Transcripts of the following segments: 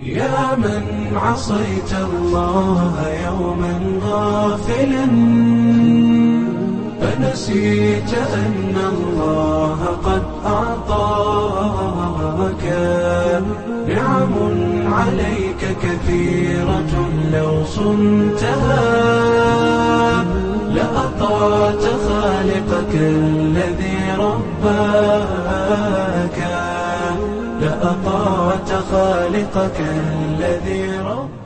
يا من عصيت الله يوما غافلا فنسيت أن الله قد أعطاك. نعم عليك كثيرة لو صنتها لأطعت خالقك الذي رباك. لأطعت خالقك الذي رباك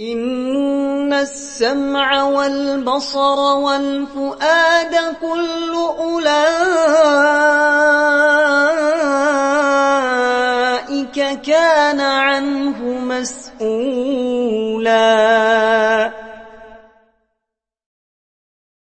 إن السمع والبصر والفؤاد كل أولئك كان عنه مسؤولا